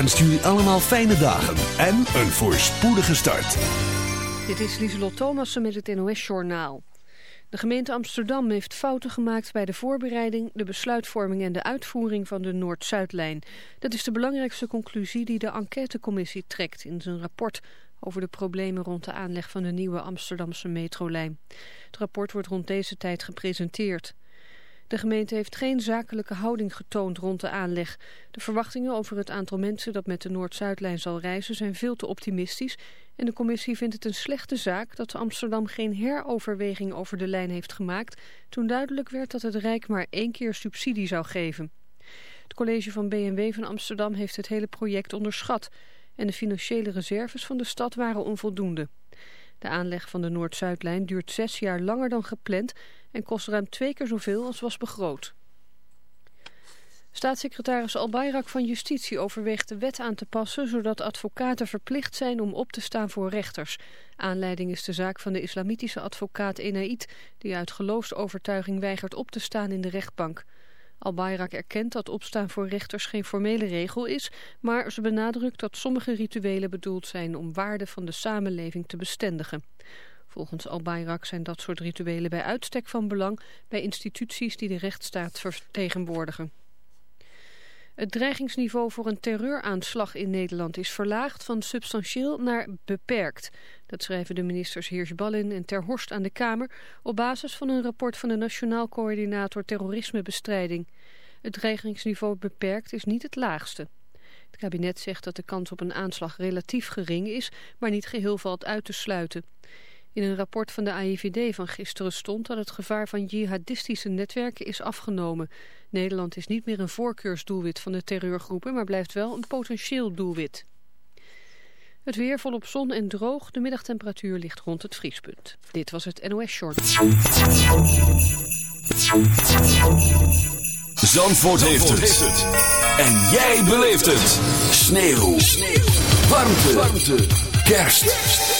ZFM wenst jullie allemaal fijne dagen en een voorspoedige start. Dit is Lieselot Thomassen met het NOS-journaal. De gemeente Amsterdam heeft fouten gemaakt bij de voorbereiding, de besluitvorming en de uitvoering van de Noord-Zuidlijn. Dat is de belangrijkste conclusie die de enquêtecommissie trekt in zijn rapport over de problemen rond de aanleg van de nieuwe Amsterdamse metrolijn. Het rapport wordt rond deze tijd gepresenteerd. De gemeente heeft geen zakelijke houding getoond rond de aanleg. De verwachtingen over het aantal mensen dat met de Noord-Zuidlijn zal reizen zijn veel te optimistisch. En de commissie vindt het een slechte zaak dat Amsterdam geen heroverweging over de lijn heeft gemaakt... toen duidelijk werd dat het Rijk maar één keer subsidie zou geven. Het college van BMW van Amsterdam heeft het hele project onderschat... en de financiële reserves van de stad waren onvoldoende. De aanleg van de Noord-Zuidlijn duurt zes jaar langer dan gepland en kost ruim twee keer zoveel als was begroot. Staatssecretaris Albayrak van Justitie overweegt de wet aan te passen... zodat advocaten verplicht zijn om op te staan voor rechters. Aanleiding is de zaak van de islamitische advocaat Enaid... die uit geloofsovertuiging weigert op te staan in de rechtbank. Albayrak erkent dat opstaan voor rechters geen formele regel is... maar ze benadrukt dat sommige rituelen bedoeld zijn... om waarden van de samenleving te bestendigen. Volgens Al-Bayrak zijn dat soort rituelen bij uitstek van belang bij instituties die de rechtsstaat vertegenwoordigen. Het dreigingsniveau voor een terreuraanslag in Nederland is verlaagd van substantieel naar beperkt. Dat schrijven de ministers Heersballin en Ter Horst aan de Kamer op basis van een rapport van de Nationaal Coördinator Terrorismebestrijding. Het dreigingsniveau beperkt is niet het laagste. Het kabinet zegt dat de kans op een aanslag relatief gering is, maar niet geheel valt uit te sluiten. In een rapport van de AIVD van gisteren stond dat het gevaar van jihadistische netwerken is afgenomen. Nederland is niet meer een voorkeursdoelwit van de terreurgroepen, maar blijft wel een potentieel doelwit. Het weer volop zon en droog. De middagtemperatuur ligt rond het vriespunt. Dit was het NOS Short. Zandvoort, heeft, het. En jij beleeft het. Sneeuw. Warmte. Kerst.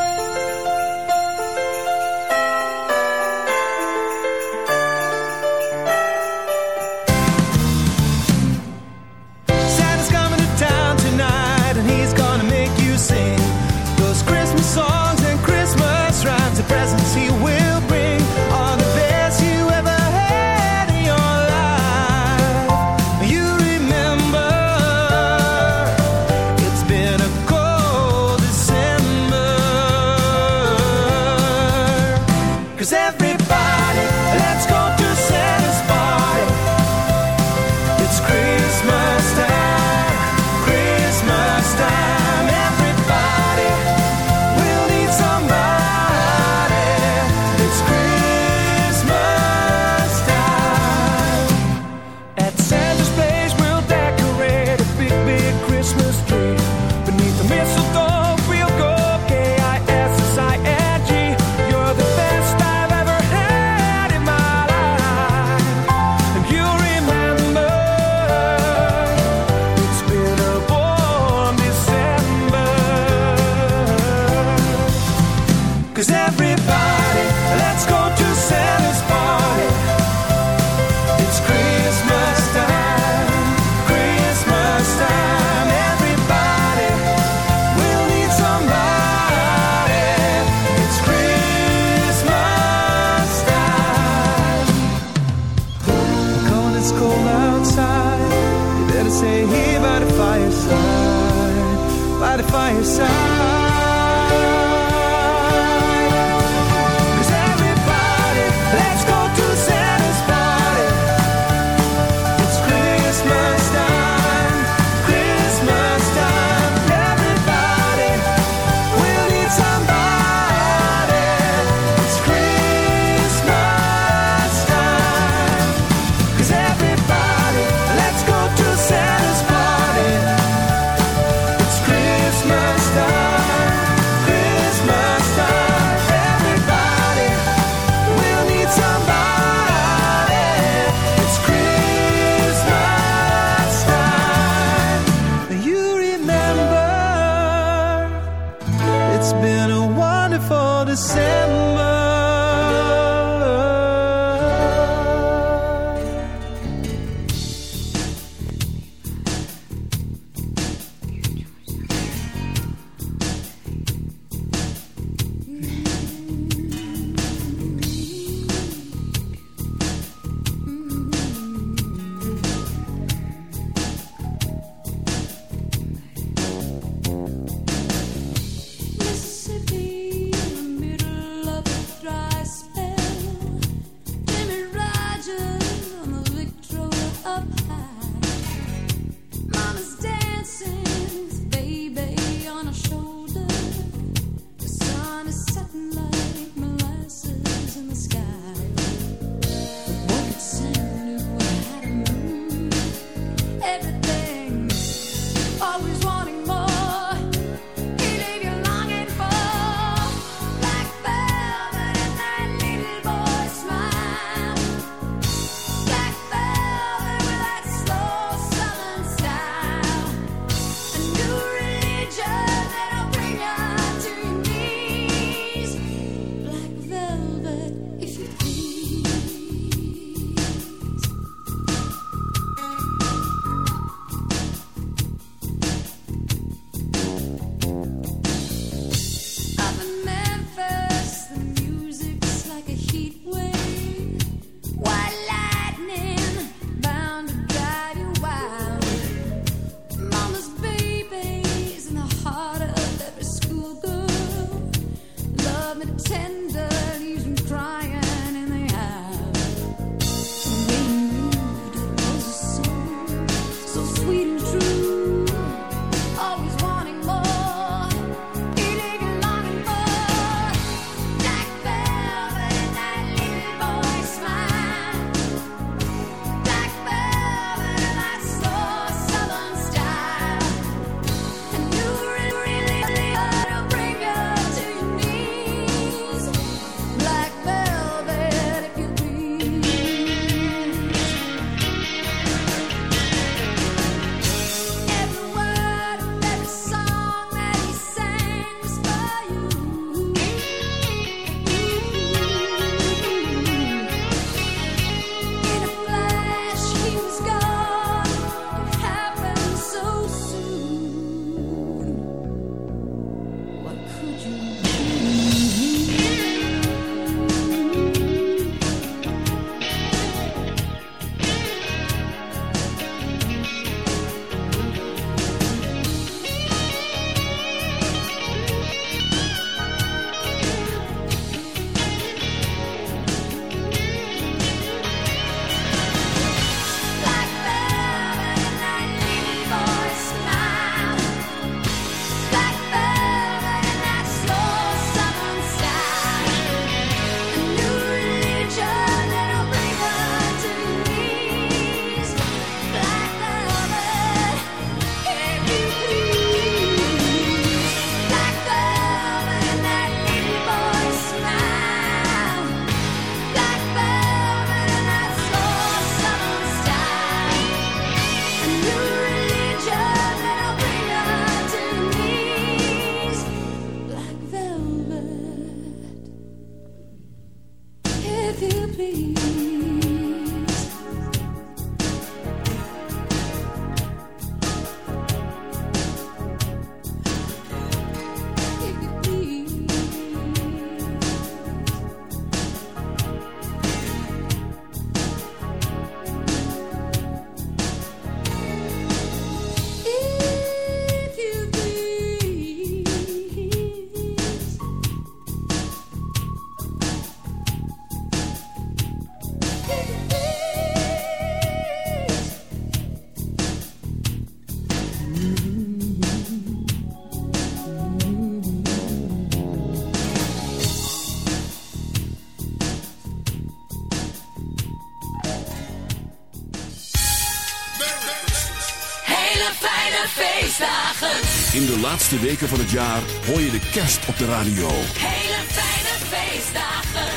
Laatste weken van het jaar hoor je de kerst op de radio. Hele fijne feestdagen.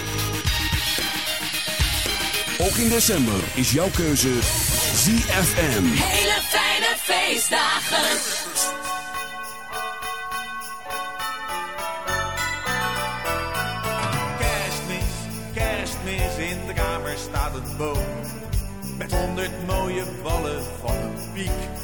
Ook in december is jouw keuze ZFM. Hele fijne feestdagen. Kerstmis, kerstmis, in de kamer staat een boom. Met honderd mooie ballen van een piek.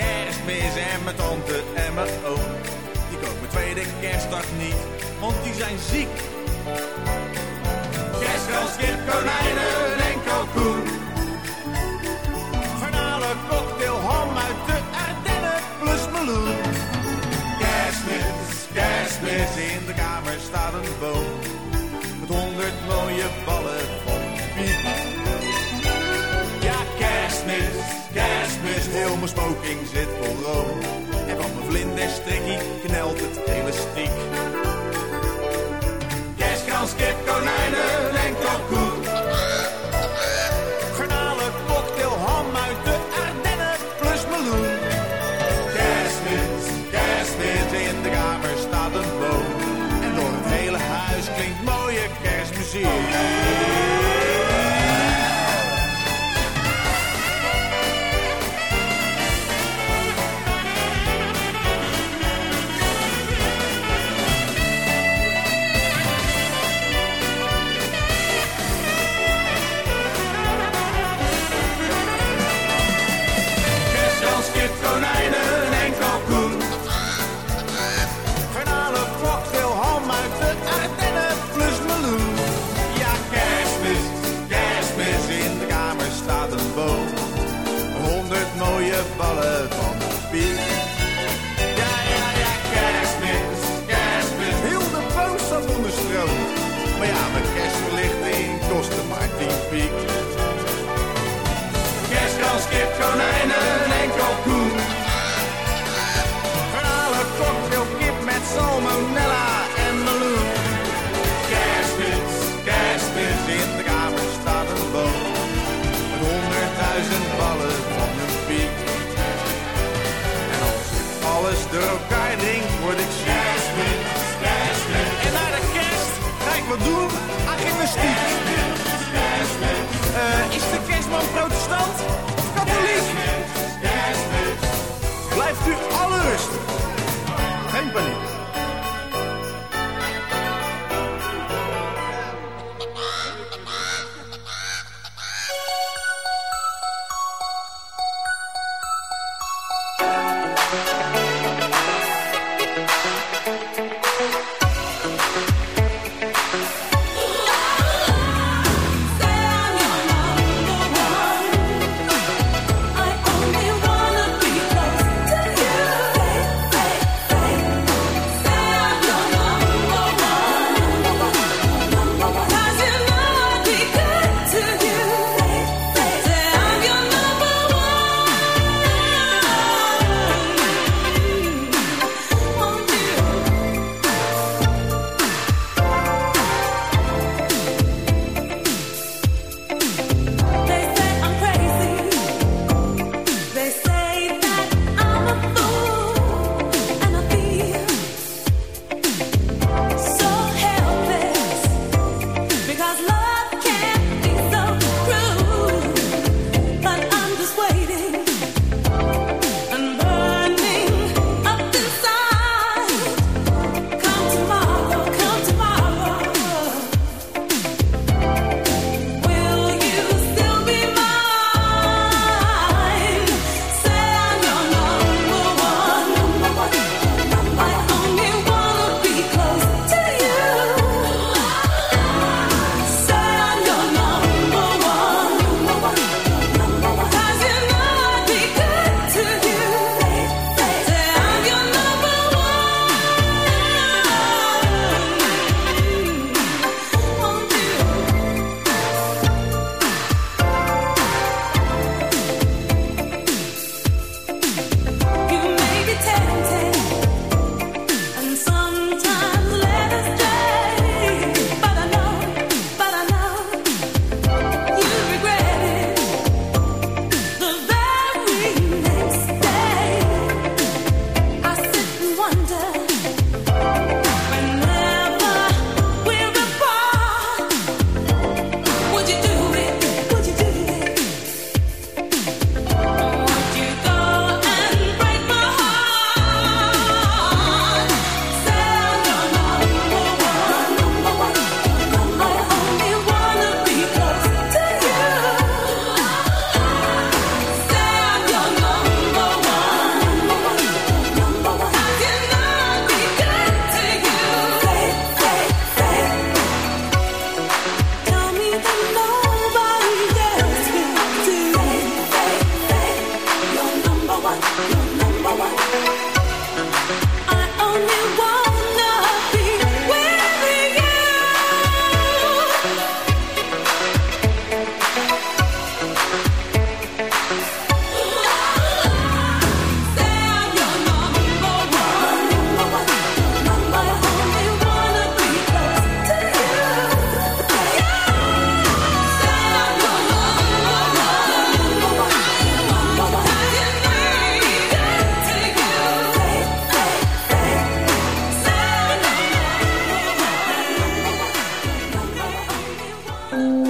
kerstmis en mijn tante en mijn oom. Die komen tweede kerstdag niet, want die zijn ziek. Kerstkans, kip, konijnen room. En van mijn vlinderstrikkie drink, word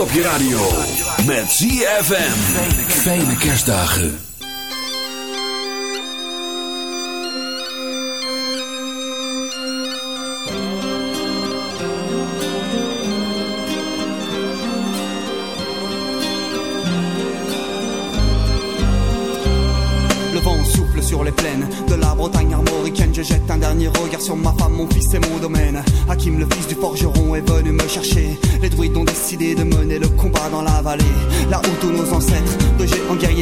op je radio. Met ZFM. Fijne kerstdagen. Le vent souffle sur les plaines de la Bretagne armoricaine. Je jette un dernier regard sur ma femme, mon fils et mon domaine.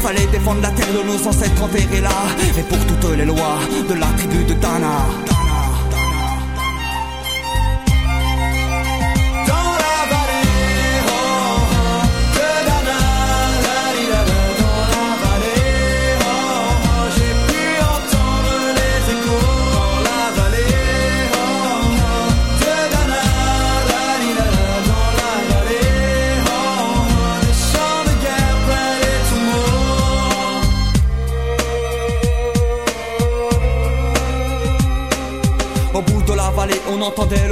Fallait défendre la terre de nos ancêtres enterrés là. Et pour toutes les lois de la tribu de Dana.